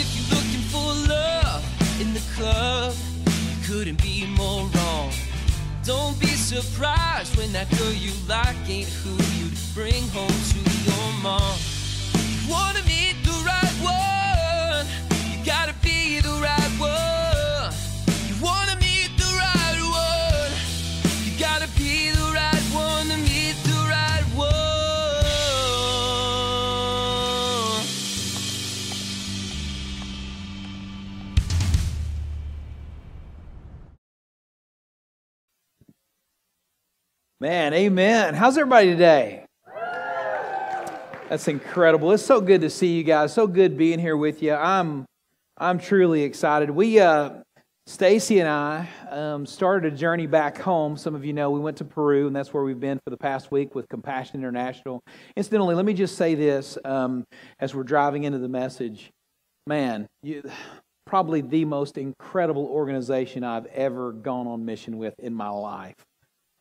if you're looking for love in the club, you couldn't be more wrong. Don't be surprised when that girl you like ain't who you'd bring home to your mom. Man, amen. How's everybody today? That's incredible. It's so good to see you guys. So good being here with you. I'm I'm truly excited. We uh Stacy and I um, started a journey back home. Some of you know we went to Peru, and that's where we've been for the past week with Compassion International. Incidentally, let me just say this um, as we're driving into the message. Man, you, probably the most incredible organization I've ever gone on mission with in my life.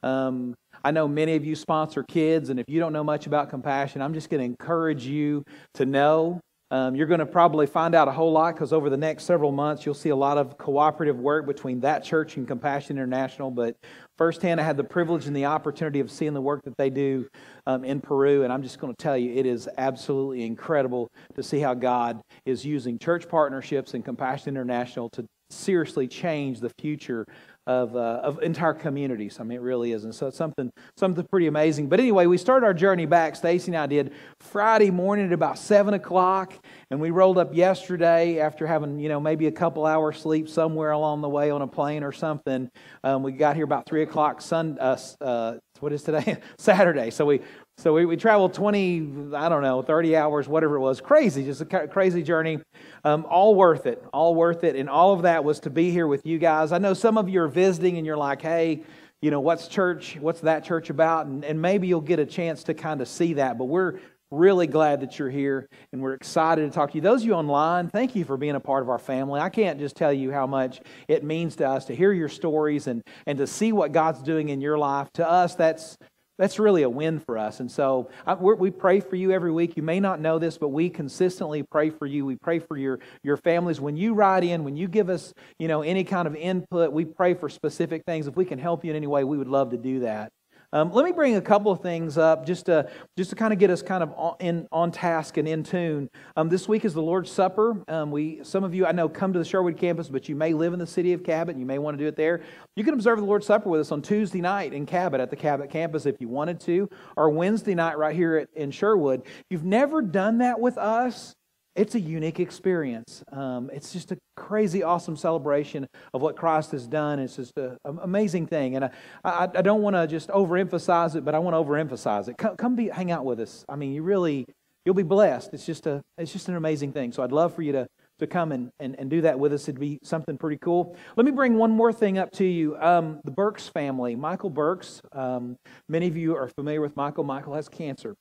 Um, I know many of you sponsor kids, and if you don't know much about compassion, I'm just going to encourage you to know. Um, you're going to probably find out a whole lot because over the next several months, you'll see a lot of cooperative work between that church and Compassion International. But firsthand, I had the privilege and the opportunity of seeing the work that they do um, in Peru, and I'm just going to tell you, it is absolutely incredible to see how God is using church partnerships and Compassion International to seriously change the future of, uh, of entire communities. I mean, it really is. And so it's something, something pretty amazing. But anyway, we started our journey back, Stacy and I did, Friday morning at about 7 o'clock. And we rolled up yesterday after having, you know, maybe a couple hours sleep somewhere along the way on a plane or something. Um, we got here about 3 o'clock Sun, uh, uh, what is today? Saturday. So we so we, we traveled 20, I don't know, 30 hours, whatever it was. Crazy, just a crazy journey. Um, all worth it, all worth it. And all of that was to be here with you guys. I know some of you are visiting and you're like, hey, you know, what's church? What's that church about? And, and maybe you'll get a chance to kind of see that. But we're really glad that you're here and we're excited to talk to you. Those of you online, thank you for being a part of our family. I can't just tell you how much it means to us to hear your stories and, and to see what God's doing in your life. To us, that's that's really a win for us. And so uh, I, we pray for you every week. You may not know this, but we consistently pray for you. We pray for your, your families. When you write in, when you give us, you know, any kind of input, we pray for specific things. If we can help you in any way, we would love to do that. Um, let me bring a couple of things up just to just to kind of get us kind of on, in, on task and in tune. Um, this week is the Lord's Supper. Um, we some of you I know come to the Sherwood campus, but you may live in the city of Cabot. And you may want to do it there. You can observe the Lord's Supper with us on Tuesday night in Cabot at the Cabot campus if you wanted to, or Wednesday night right here at, in Sherwood. If you've never done that with us, it's a unique experience. Um, it's just a crazy, awesome celebration of what Christ has done. It's just an amazing thing. And I, I, I don't want to just overemphasize it, but I want to overemphasize it. Come, come be, hang out with us. I mean, you really, you'll be blessed. It's just, a, it's just an amazing thing. So I'd love for you to, to come and, and, and do that with us. It'd be something pretty cool. Let me bring one more thing up to you. Um, the Burks family, Michael Burks. Um, many of you are familiar with Michael. Michael has cancer.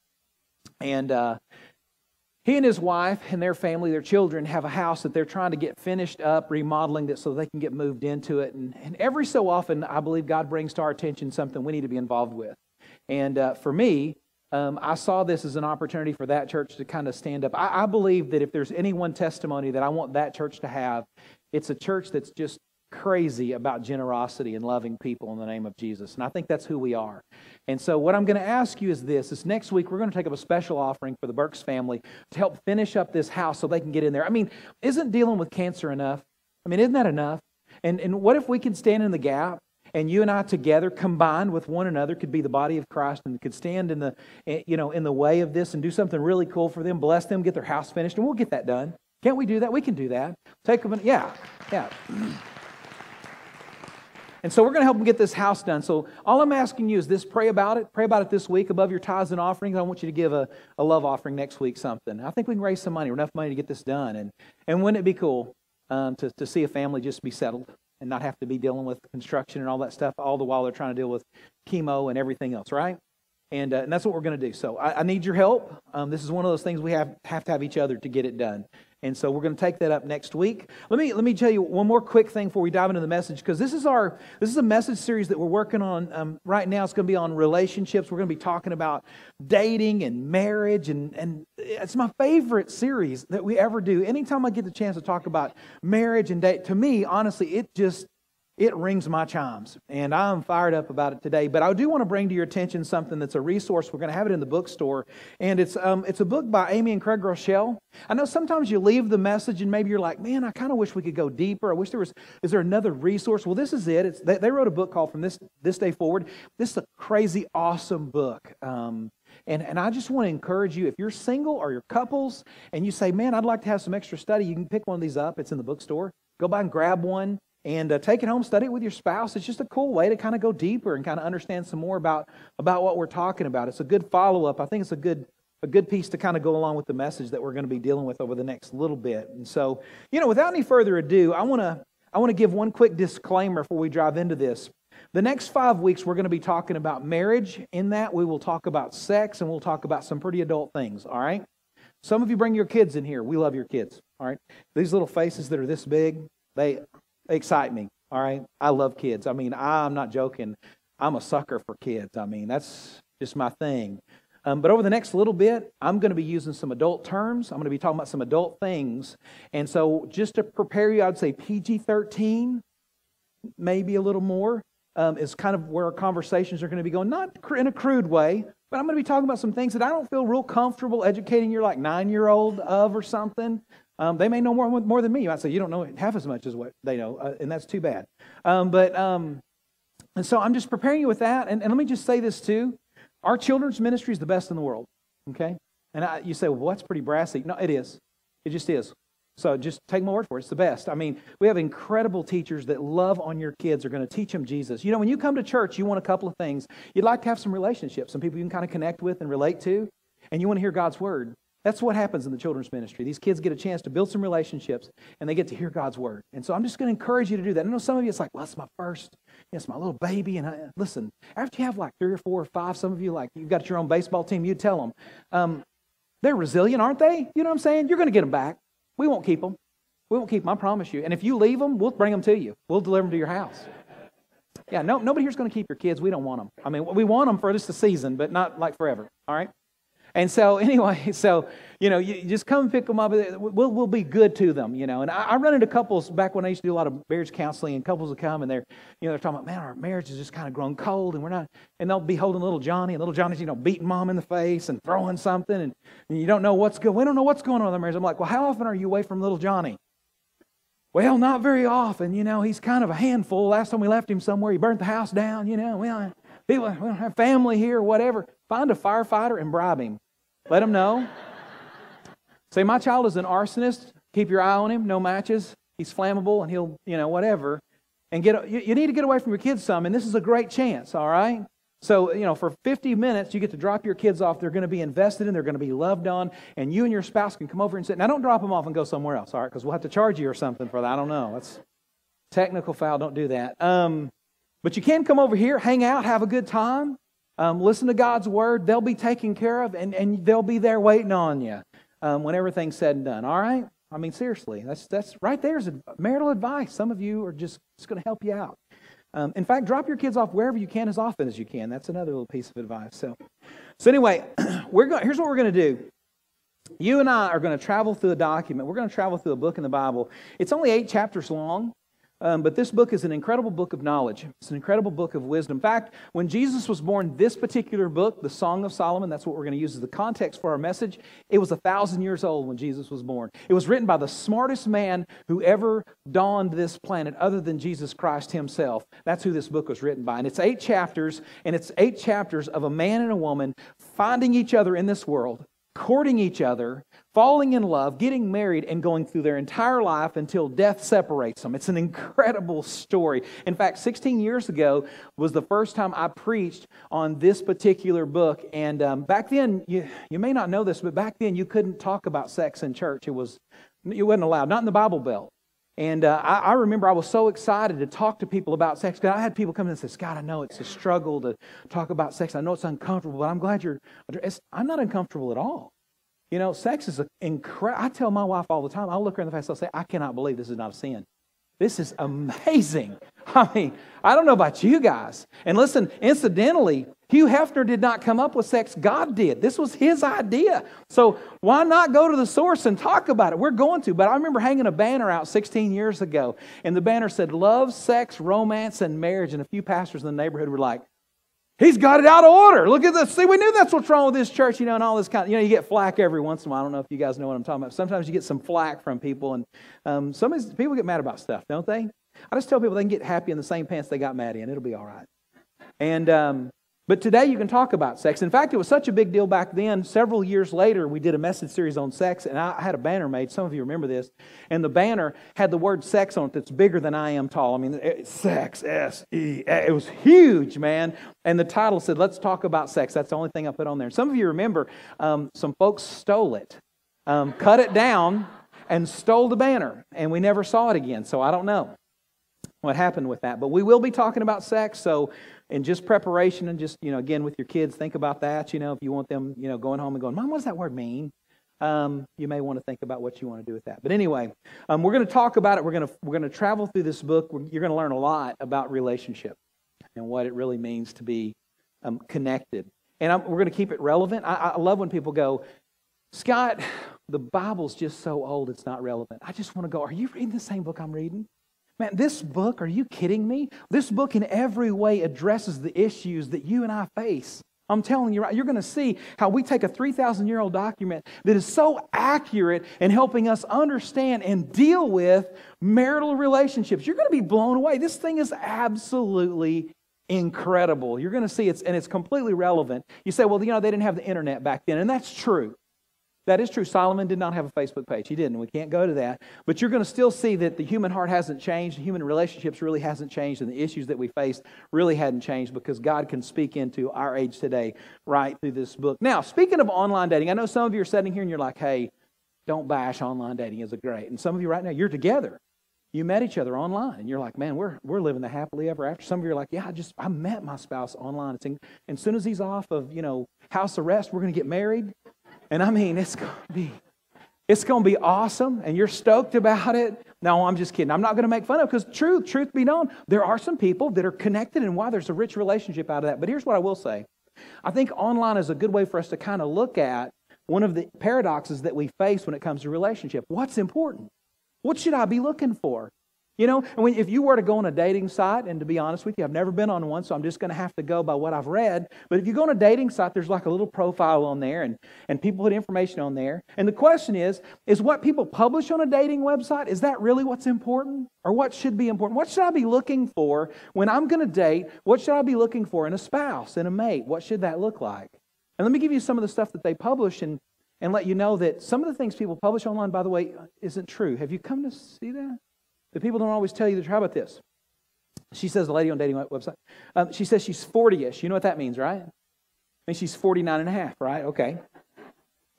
And uh, he and his wife and their family, their children, have a house that they're trying to get finished up, remodeling it so they can get moved into it. And, and every so often, I believe God brings to our attention something we need to be involved with. And uh, for me, um, I saw this as an opportunity for that church to kind of stand up. I, I believe that if there's any one testimony that I want that church to have, it's a church that's just crazy about generosity and loving people in the name of Jesus. And I think that's who we are. And so what I'm going to ask you is this. is next week we're going to take up a special offering for the Burks family to help finish up this house so they can get in there. I mean, isn't dealing with cancer enough? I mean, isn't that enough? And and what if we can stand in the gap and you and I together combined with one another could be the body of Christ and could stand in the eh, you know in the way of this and do something really cool for them, bless them, get their house finished, and we'll get that done. Can't we do that? We can do that. Take them, yeah, yeah. And so we're going to help them get this house done. So all I'm asking you is this pray about it. Pray about it this week above your tithes and offerings. I want you to give a, a love offering next week, something. I think we can raise some money, enough money to get this done. And, and wouldn't it be cool um, to, to see a family just be settled and not have to be dealing with construction and all that stuff, all the while they're trying to deal with chemo and everything else, right? And, uh, and that's what we're going to do. So I, I need your help. Um, this is one of those things we have, have to have each other to get it done. And so we're going to take that up next week. Let me let me tell you one more quick thing before we dive into the message, because this is our this is a message series that we're working on um, right now. It's going to be on relationships. We're going to be talking about dating and marriage, and and it's my favorite series that we ever do. Anytime I get the chance to talk about marriage and date, to me, honestly, it just it rings my chimes. And I'm fired up about it today. But I do want to bring to your attention something that's a resource. We're going to have it in the bookstore. And it's, um, it's a book by Amy and Craig Groeschel. I know sometimes you leave the message and maybe you're like, man, I kind of wish we could go deeper. I wish there was, is there another resource? Well, this is it. It's, they, they wrote a book called From This, this Day Forward. This is a crazy, awesome book. Um, and, and I just want to encourage you if you're single or you're couples and you say, man, I'd like to have some extra study, you can pick one of these up. It's in the bookstore. Go by and grab one and uh, take it home, study it with your spouse. It's just a cool way to kind of go deeper and kind of understand some more about, about what we're talking about. It's a good follow up. I think it's a good a good piece to kind of go along with the message that we're going to be dealing with over the next little bit. And so, you know, without any further ado, I want to I want to give one quick disclaimer before we drive into this. The next five weeks, we're going to be talking about marriage. In that, we will talk about sex and we'll talk about some pretty adult things, all right? Some of you bring your kids in here. We love your kids, all right? These little faces that are this big, they, excite me. All right. I love kids. I mean, I'm not joking. I'm a sucker for kids. I mean, that's just my thing. Um, but over the next little bit, I'm going to be using some adult terms. I'm going to be talking about some adult things. And so, just to prepare you, I'd say PG 13, maybe a little more, um, is kind of where our conversations are going to be going. Not in a crude way, but I'm going to be talking about some things that I don't feel real comfortable educating your like nine year old of or something. Um, they may know more, more than me. You might say, you don't know half as much as what they know, uh, and that's too bad. Um, but, um, and so I'm just preparing you with that. And, and, let me just say this too. Our children's ministry is the best in the world, okay? And I, you say, well, that's pretty brassy. No, it is. It just is. So just take my word for it. It's the best. I mean, we have incredible teachers that love on your kids, are going to teach them Jesus. You know, when you come to church, you want a couple of things. You'd like to have some relationships, some people you can kind of connect with and relate to, and you want to hear God's word. That's what happens in the children's ministry. These kids get a chance to build some relationships and they get to hear God's word. And so I'm just going to encourage you to do that. I know some of you, it's like, well, it's my first, it's my little baby. And I, listen, after you have like three or four or five, some of you, like you've got your own baseball team, you tell them, um, they're resilient, aren't they? You know what I'm saying? You're going to get them back. We won't keep them. We won't keep them, I promise you. And if you leave them, we'll bring them to you. We'll deliver them to your house. Yeah, no, nobody here's going to keep your kids. We don't want them. I mean, we want them for just a season, but not like forever. All right? And so, anyway, so, you know, you just come pick them up. We'll, we'll be good to them, you know. And I, I run into couples back when I used to do a lot of marriage counseling, and couples would come and they're, you know, they're talking about, man, our marriage has just kind of grown cold, and we're not, and they'll be holding little Johnny, and little Johnny's, you know, beating mom in the face and throwing something, and, and you don't know what's going, we don't know what's going on in the marriage. I'm like, well, how often are you away from little Johnny? Well, not very often. You know, he's kind of a handful. Last time we left him somewhere, he burnt the house down. You know, we don't, people, we don't have family here, whatever. Find a firefighter and bribe him. Let him know. Say, my child is an arsonist. Keep your eye on him. No matches. He's flammable and he'll, you know, whatever. And get you, you need to get away from your kids some, and this is a great chance, all right? So, you know, for 50 minutes, you get to drop your kids off. They're going to be invested in, they're going to be loved on, and you and your spouse can come over and sit. Now, don't drop them off and go somewhere else, all right? Because we'll have to charge you or something for that. I don't know. That's technical foul. Don't do that. Um, but you can come over here, hang out, have a good time. Um, listen to God's word. They'll be taken care of, and, and they'll be there waiting on you um, when everything's said and done. All right? I mean, seriously, that's, that's right there's marital advice. Some of you are just, just going to help you out. Um, in fact, drop your kids off wherever you can as often as you can. That's another little piece of advice. So, so anyway, we're going, here's what we're going to do. You and I are going to travel through a document. We're going to travel through a book in the Bible. It's only eight chapters long. Um, but this book is an incredible book of knowledge. It's an incredible book of wisdom. In fact, when Jesus was born, this particular book, the Song of Solomon, that's what we're going to use as the context for our message, it was a thousand years old when Jesus was born. It was written by the smartest man who ever dawned this planet other than Jesus Christ himself. That's who this book was written by. And it's eight chapters, and it's eight chapters of a man and a woman finding each other in this world, courting each other, falling in love, getting married, and going through their entire life until death separates them. It's an incredible story. In fact, 16 years ago was the first time I preached on this particular book. And um, back then, you, you may not know this, but back then you couldn't talk about sex in church. It was, you wasn't allowed, not in the Bible Belt. And uh, I, I, remember I was so excited to talk to people about sex. Because I had people come in and say, Scott, I know it's a struggle to talk about sex. I know it's uncomfortable, but I'm glad you're. I'm not uncomfortable at all. You know, sex is incredible. I tell my wife all the time, I'll look her in the face, I'll say, I cannot believe this is not a sin. This is amazing. I mean, I don't know about you guys. And listen, incidentally, Hugh Hefner did not come up with sex, God did. This was his idea. So why not go to the source and talk about it? We're going to. But I remember hanging a banner out 16 years ago, and the banner said, Love, sex, romance, and marriage. And a few pastors in the neighborhood were like, He's got it out of order. Look at this. See, we knew that's what's wrong with this church, you know, and all this kind of, you know, you get flack every once in a while. I don't know if you guys know what I'm talking about. Sometimes you get some flack from people, and um, some people get mad about stuff, don't they? I just tell people they can get happy in the same pants they got mad in. It'll be all right. And um, but today you can talk about sex. In fact, it was such a big deal back then. Several years later, we did a message series on sex, and I had a banner made. Some of you remember this. And the banner had the word sex on it that's bigger than I am tall. I mean, sex, S E. It was huge, man. And the title said, Let's talk about sex. That's the only thing I put on there. some of you remember um, some folks stole it, um, cut it down, and stole the banner. And we never saw it again. So I don't know what happened with that. But we will be talking about sex. So and just preparation and just, you know, again, with your kids, think about that. You know, if you want them, you know, going home and going, Mom, what does that word mean? Um, you may want to think about what you want to do with that. But anyway, um, we're going to talk about it. We're going to, we're going to travel through this book. You're going to learn a lot about relationship and what it really means to be um, connected. And I'm, we're going to keep it relevant. I, I love when people go, Scott, the Bible's just so old, it's not relevant. I just want to go, Are you reading the same book I'm reading? Man, this book, are you kidding me? This book in every way addresses the issues that you and I face. I'm telling you, right, you're going to see how we take a 3,000 year old document that is so accurate in helping us understand and deal with marital relationships. You're going to be blown away. This thing is absolutely incredible. You're going to see it's, and it's completely relevant. You say, well, you know, they didn't have the internet back then, and that's true. That is true. Solomon did not have a Facebook page. He didn't. We can't go to that. But you're going to still see that the human heart hasn't changed. Human relationships really hasn't changed. And the issues that we face really hadn't changed because God can speak into our age today right through this book. Now, speaking of online dating, I know some of you are sitting here and you're like, hey, don't bash online dating. Is it great? And some of you right now, you're together. You met each other online, and you're like, man, we're, we're living the happily ever after. Some of you are like, yeah, I just I met my spouse online. It's in, and as soon as he's off of you know house arrest, we're going to get married. And I mean, it's going to be it's going to be awesome and you're stoked about it. No, I'm just kidding. I'm not going to make fun of because truth, truth be known, there are some people that are connected and why there's a rich relationship out of that. But here's what I will say. I think online is a good way for us to kind of look at one of the paradoxes that we face when it comes to relationship. What's important? What should I be looking for? You know, I mean, if you were to go on a dating site, and to be honest with you, I've never been on one, so I'm just going to have to go by what I've read. But if you go on a dating site, there's like a little profile on there, and, and people put information on there. And the question is, is what people publish on a dating website, is that really what's important? Or what should be important? What should I be looking for when I'm going to date? What should I be looking for in a spouse, in a mate? What should that look like? And let me give you some of the stuff that they publish and, and let you know that some of the things people publish online, by the way, isn't true. Have you come to see that? The people don't always tell you the truth. How about this? She says, the lady on dating website, um, she says she's 40 ish. You know what that means, right? I mean, she's 49 and a half, right? Okay.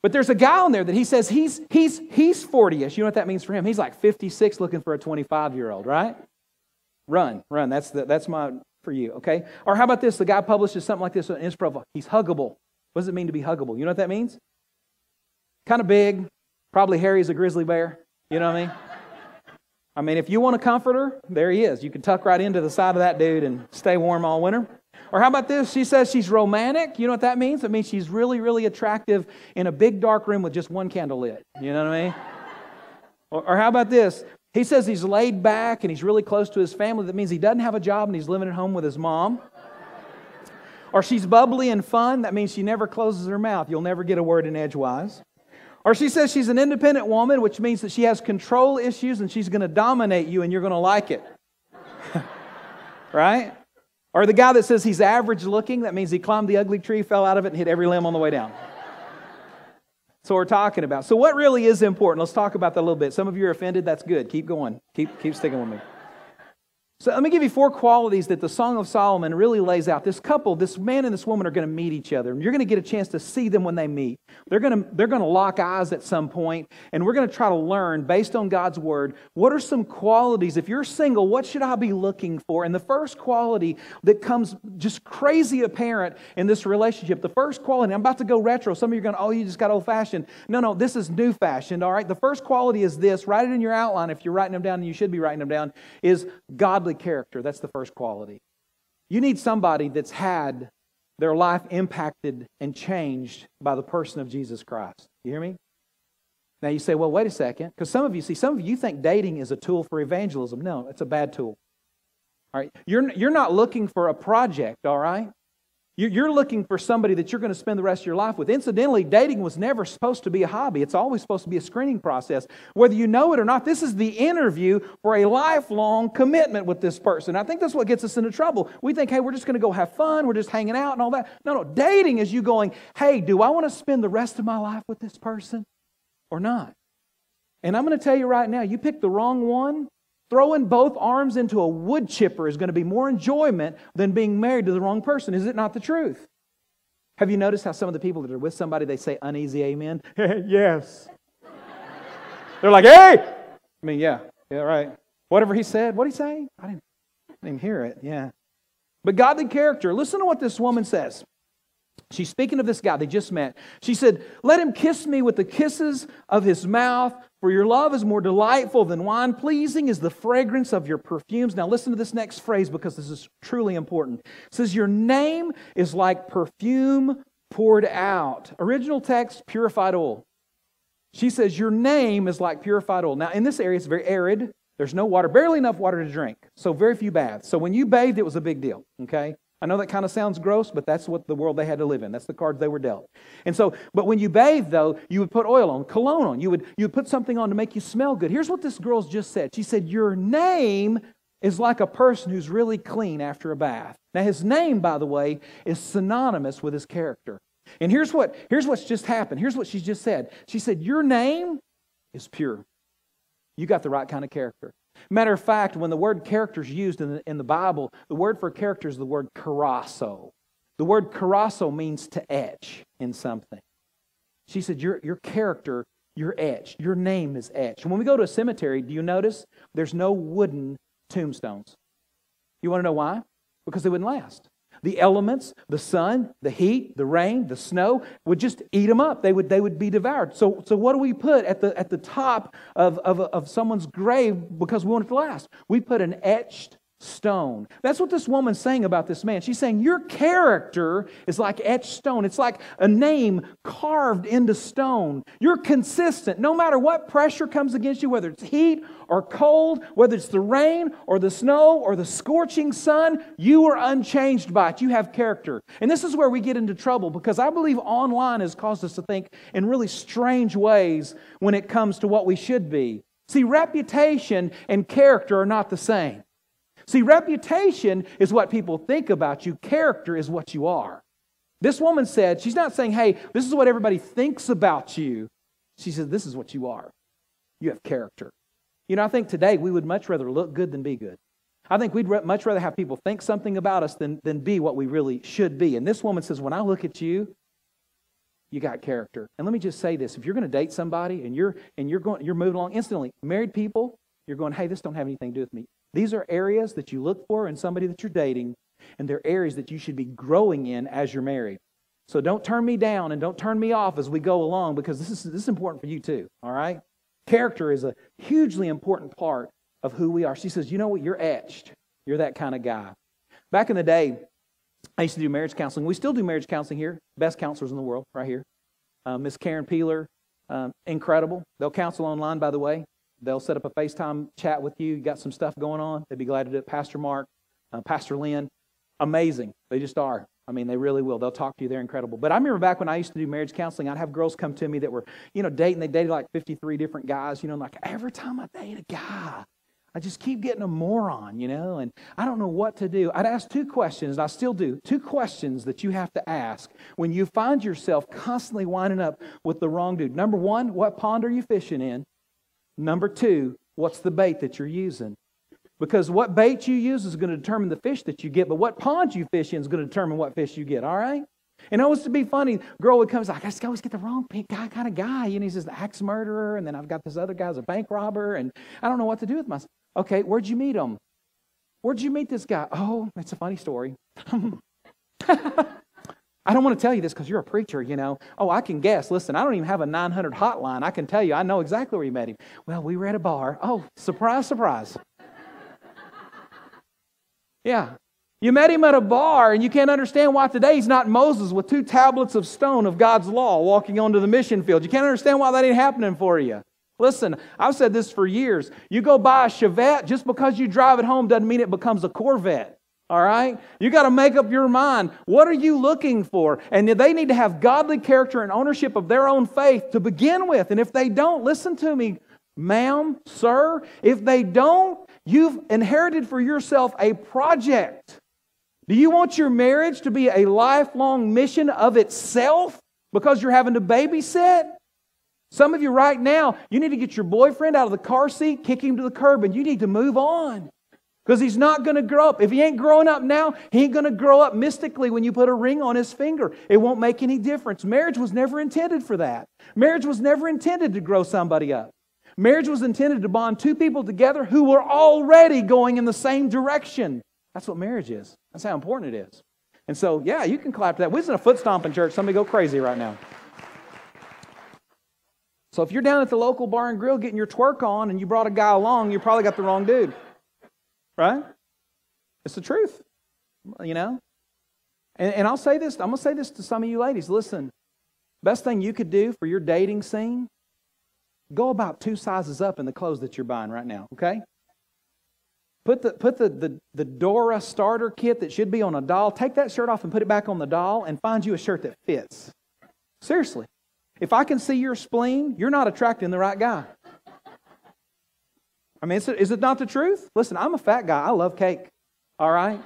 But there's a guy on there that he says he's, he's, he's 40 ish. You know what that means for him? He's like 56 looking for a 25 year old, right? Run, run. That's, the, that's my, for you, okay? Or how about this? The guy publishes something like this on his profile. He's huggable. What does it mean to be huggable? You know what that means? Kind of big, probably hairy as a grizzly bear. You know what I mean? I mean, if you want a comforter, there he is. You can tuck right into the side of that dude and stay warm all winter. Or how about this? She says she's romantic. You know what that means? It means she's really, really attractive in a big dark room with just one candle lit. You know what I mean? or, or how about this? He says he's laid back and he's really close to his family. That means he doesn't have a job and he's living at home with his mom. Or she's bubbly and fun. That means she never closes her mouth. You'll never get a word in edgewise. Or she says she's an independent woman, which means that she has control issues and she's going to dominate you and you're going to like it. right? Or the guy that says he's average looking, that means he climbed the ugly tree, fell out of it, and hit every limb on the way down. So we're talking about. So what really is important? Let's talk about that a little bit. Some of you are offended. That's good. Keep going. Keep keep sticking with me. So let me give you four qualities that the Song of Solomon really lays out. This couple, this man and this woman are going to meet each other. And you're going to get a chance to see them when they meet. They're going to, they're going to lock eyes at some point, and we're going to try to learn, based on God's word, what are some qualities. If you're single, what should I be looking for? And the first quality that comes just crazy apparent in this relationship, the first quality, I'm about to go retro. Some of you are going, oh, you just got old fashioned. No, no, this is new fashioned, all right? The first quality is this. Write it in your outline if you're writing them down, and you should be writing them down, is godly godly character. That's the first quality. You need somebody that's had their life impacted and changed by the person of Jesus Christ. You hear me? Now you say, well, wait a second, because some of you see, some of you think dating is a tool for evangelism. No, it's a bad tool. All right, you're you're not looking for a project. All right, you're looking for somebody that you're going to spend the rest of your life with. Incidentally, dating was never supposed to be a hobby. It's always supposed to be a screening process. Whether you know it or not, this is the interview for a lifelong commitment with this person. I think that's what gets us into trouble. We think, hey, we're just going to go have fun. We're just hanging out and all that. No, no. Dating is you going, hey, do I want to spend the rest of my life with this person or not? And I'm going to tell you right now, you pick the wrong one, Throwing both arms into a wood chipper is going to be more enjoyment than being married to the wrong person. Is it not the truth? Have you noticed how some of the people that are with somebody, they say uneasy amen? yes. They're like, hey! I mean, yeah, yeah, right. Whatever he said, what he say? I didn't, I didn't hear it, yeah. But godly character, listen to what this woman says. She's speaking of this guy they just met. She said, Let him kiss me with the kisses of his mouth, for your love is more delightful than wine. Pleasing is the fragrance of your perfumes. Now, listen to this next phrase because this is truly important. It says, Your name is like perfume poured out. Original text, purified oil. She says, Your name is like purified oil. Now, in this area, it's very arid. There's no water, barely enough water to drink. So, very few baths. So, when you bathed, it was a big deal, okay? I know that kind of sounds gross, but that's what the world they had to live in. That's the cards they were dealt. And so, but when you bathe, though, you would put oil on, cologne on. You would, you would put something on to make you smell good. Here's what this girl's just said. She said, Your name is like a person who's really clean after a bath. Now, his name, by the way, is synonymous with his character. And here's what here's what's just happened. Here's what she just said. She said, Your name is pure. You got the right kind of character. Matter of fact, when the word character is used in the, in the Bible, the word for character is the word kerasso. The word kerasso means to etch in something. She said, Your, your character, you're etched. Your name is etched. When we go to a cemetery, do you notice there's no wooden tombstones? You want to know why? Because they wouldn't last. The elements, the sun, the heat, the rain, the snow would just eat them up. They would, they would be devoured. So, so what do we put at the, at the top of, of, of someone's grave because we want it to last? We put an etched stone. That's what this woman's saying about this man. She's saying, Your character is like etched stone. It's like a name carved into stone. You're consistent. No matter what pressure comes against you, whether it's heat or cold, whether it's the rain or the snow or the scorching sun, you are unchanged by it. You have character. And this is where we get into trouble because I believe online has caused us to think in really strange ways when it comes to what we should be. See, reputation and character are not the same. See, reputation is what people think about you, character is what you are. This woman said, she's not saying, hey, this is what everybody thinks about you. She said, this is what you are. You have character. You know, I think today we would much rather look good than be good. I think we'd much rather have people think something about us than, than be what we really should be. And this woman says, when I look at you, you got character. And let me just say this: if you're going to date somebody and you're and you're going you're moving along instantly, married people, you're going, hey, this don't have anything to do with me. These are areas that you look for in somebody that you're dating, and they're areas that you should be growing in as you're married. So don't turn me down and don't turn me off as we go along because this is, this is important for you too, all right? Character is a hugely important part of who we are. She says, You know what? You're etched. You're that kind of guy. Back in the day, I used to do marriage counseling. We still do marriage counseling here. Best counselors in the world, right here. Uh, Miss Karen Peeler, um, incredible. They'll counsel online, by the way. They'll set up a FaceTime chat with you. You got some stuff going on. They'd be glad to do it. Pastor Mark, uh, Pastor Lynn, amazing. They just are. I mean, they really will. They'll talk to you. They're incredible. But I remember back when I used to do marriage counseling, I'd have girls come to me that were, you know, dating. They dated like 53 different guys, you know, like every time I date a guy, I just keep getting a moron, you know, and I don't know what to do. I'd ask two questions, and I still do. Two questions that you have to ask when you find yourself constantly winding up with the wrong dude. Number one, what pond are you fishing in? Number two, what's the bait that you're using? Because what bait you use is going to determine the fish that you get, but what pond you fish in is going to determine what fish you get, all right? And it was to be funny. Girl would come, like, I always get the wrong guy kind of guy. And he's this axe murderer, and then I've got this other guy who's a bank robber, and I don't know what to do with myself. Okay, where'd you meet him? Where'd you meet this guy? Oh, it's a funny story. I don't want to tell you this because you're a preacher, you know. Oh, I can guess. Listen, I don't even have a 900 hotline. I can tell you, I know exactly where you met him. Well, we were at a bar. Oh, surprise, surprise. Yeah. You met him at a bar, and you can't understand why today he's not Moses with two tablets of stone of God's law walking onto the mission field. You can't understand why that ain't happening for you. Listen, I've said this for years. You go buy a Chevette, just because you drive it home doesn't mean it becomes a Corvette. All right? You got to make up your mind. What are you looking for? And they need to have godly character and ownership of their own faith to begin with. And if they don't, listen to me, ma'am, sir, if they don't, you've inherited for yourself a project. Do you want your marriage to be a lifelong mission of itself because you're having to babysit? Some of you right now, you need to get your boyfriend out of the car seat, kick him to the curb, and you need to move on. Because he's not going to grow up. If he ain't growing up now, he ain't going to grow up mystically when you put a ring on his finger. It won't make any difference. Marriage was never intended for that. Marriage was never intended to grow somebody up. Marriage was intended to bond two people together who were already going in the same direction. That's what marriage is. That's how important it is. And so, yeah, you can clap that. We're in a foot stomping church. Somebody go crazy right now. So if you're down at the local bar and grill getting your twerk on and you brought a guy along, you probably got the wrong dude. Right? It's the truth. You know? And, and I'll say this, I'm going to say this to some of you ladies. Listen, best thing you could do for your dating scene, go about two sizes up in the clothes that you're buying right now, okay? Put the, put the, the, the Dora starter kit that should be on a doll, take that shirt off and put it back on the doll and find you a shirt that fits. Seriously. If I can see your spleen, you're not attracting the right guy. I mean, is it not the truth? Listen, I'm a fat guy. I love cake. All right?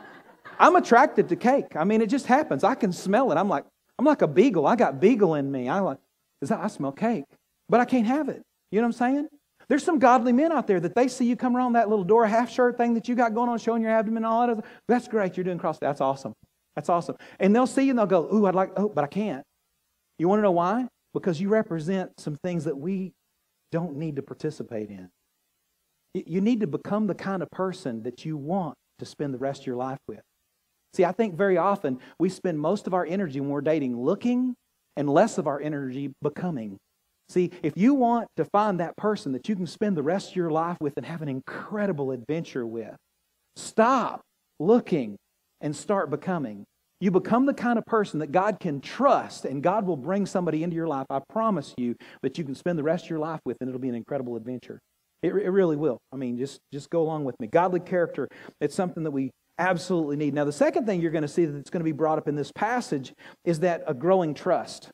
I'm attracted to cake. I mean, it just happens. I can smell it. I'm like, I'm like a beagle. I got beagle in me. I like, is that I smell cake, but I can't have it. You know what I'm saying? There's some godly men out there that they see you come around that little Dora half shirt thing that you got going on, showing your abdomen and all that. That's great. You're doing cross. That's awesome. That's awesome. And they'll see you and they'll go, "Ooh, I'd like. Oh, but I can't." You want to know why? Because you represent some things that we don't need to participate in. You need to become the kind of person that you want to spend the rest of your life with. See, I think very often we spend most of our energy when we're dating looking and less of our energy becoming. See, if you want to find that person that you can spend the rest of your life with and have an incredible adventure with, stop looking and start becoming. You become the kind of person that God can trust, and God will bring somebody into your life, I promise you, that you can spend the rest of your life with, and it'll be an incredible adventure. It, it really will. I mean, just, just go along with me. Godly character, it's something that we absolutely need. Now, the second thing you're going to see that's going to be brought up in this passage is that a growing trust.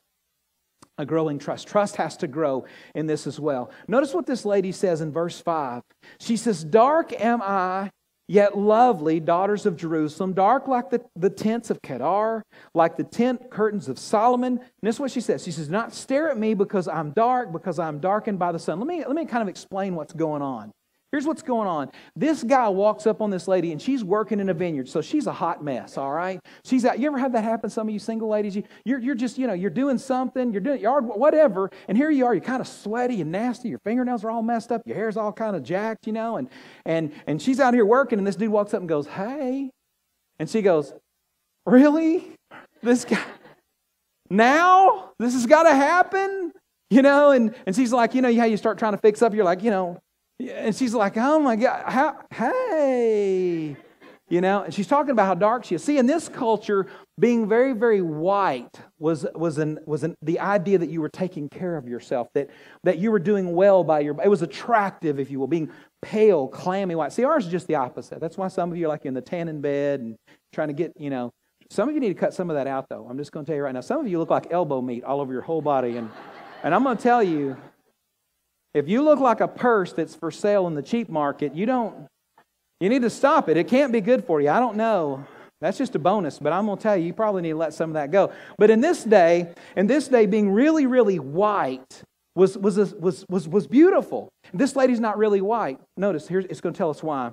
A growing trust. Trust has to grow in this as well. Notice what this lady says in verse 5. She says, Dark am I yet lovely daughters of Jerusalem, dark like the, the tents of Kedar, like the tent curtains of Solomon. And this is what she says. She says, Not stare at me because I'm dark, because I'm darkened by the sun. Let me, let me kind of explain what's going on. Here's what's going on. This guy walks up on this lady and she's working in a vineyard. So she's a hot mess, all right? She's out. You ever have that happen, some of you single ladies? You, you're, you're just, you know, you're doing something, you're doing yard, whatever, and here you are, you're kind of sweaty and nasty, your fingernails are all messed up, your hair's all kind of jacked, you know, and and and she's out here working, and this dude walks up and goes, Hey. And she goes, Really? This guy now? This has got to happen? You know, and, and she's like, you know, how you start trying to fix up, you're like, you know, and she's like, oh my God, how, hey. You know, and she's talking about how dark she is. See, in this culture, being very, very white was, was, an, was an, the idea that you were taking care of yourself, that, that you were doing well by your, it was attractive, if you will, being pale, clammy white. See, ours is just the opposite. That's why some of you are like in the tanning bed and trying to get, you know, some of you need to cut some of that out, though. I'm just going to tell you right now. Some of you look like elbow meat all over your whole body. And, and I'm going to tell you, if you look like a purse that's for sale in the cheap market, you don't, you need to stop it. It can't be good for you. I don't know. That's just a bonus, but I'm going to tell you, you probably need to let some of that go. But in this day, in this day, being really, really white was, was, was, was, was beautiful. This lady's not really white. Notice, here, it's going to tell us why.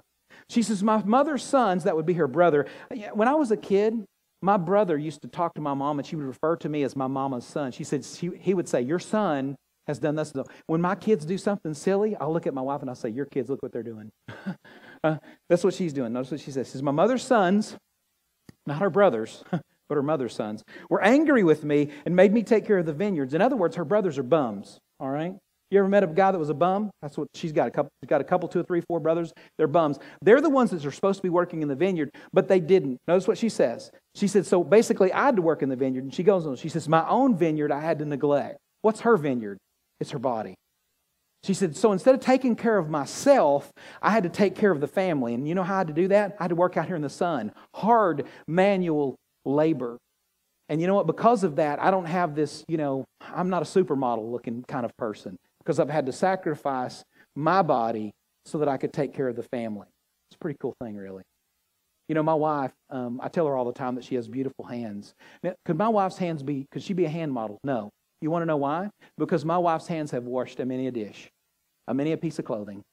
She says, My mother's sons, that would be her brother. When I was a kid, my brother used to talk to my mom and she would refer to me as my mama's son. She said, she, he would say, Your son has done this. When my kids do something silly, I'll look at my wife and I'll say, Your kids, look what they're doing. uh, that's what she's doing. Notice what she says. She says, My mother's sons, not her brothers, but her mother's sons, were angry with me and made me take care of the vineyards. In other words, her brothers are bums, all right? You ever met a guy that was a bum? That's what she's got. A couple, got a couple, two or three, four brothers. They're bums. They're the ones that are supposed to be working in the vineyard, but they didn't. Notice what she says. She said, so basically, I had to work in the vineyard. And she goes on, she says, my own vineyard I had to neglect. What's her vineyard? It's her body. She said, so instead of taking care of myself, I had to take care of the family. And you know how I had to do that? I had to work out here in the sun. Hard manual labor. And you know what? Because of that, I don't have this, you know, I'm not a supermodel looking kind of person because I've had to sacrifice my body so that I could take care of the family. It's a pretty cool thing, really. You know, my wife, um, I tell her all the time that she has beautiful hands. Now, could my wife's hands be, could she be a hand model? No. You want to know why? Because my wife's hands have washed a many a dish, a many a piece of clothing.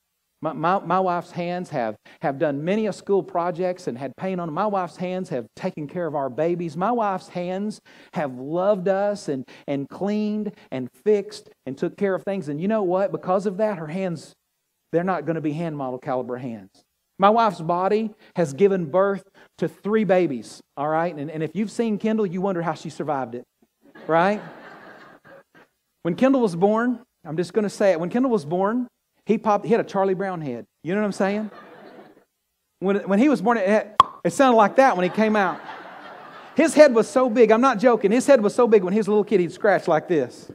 My, my, my, wife's hands have, have done many a school projects and had paint on them. My wife's hands have taken care of our babies. My wife's hands have loved us and, and cleaned and fixed and took care of things. And you know what? Because of that, her hands, they're not going to be hand model caliber hands. My wife's body has given birth to three babies, all right? And, and if you've seen Kendall, you wonder how she survived it, right? When Kendall was born, I'm just going to say it. When Kendall was born, he popped, he had a Charlie Brown head. You know what I'm saying? When, when he was born, it, it sounded like that when he came out. His head was so big, I'm not joking. His head was so big when he was a little kid, he'd scratch like this.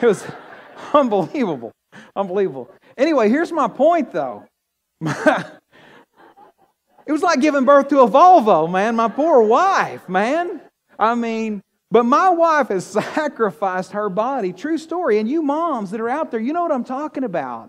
It was unbelievable. Unbelievable. Anyway, here's my point though. it was like giving birth to a Volvo, man. My poor wife, man. I mean, but my wife has sacrificed her body. True story. And you moms that are out there, you know what I'm talking about.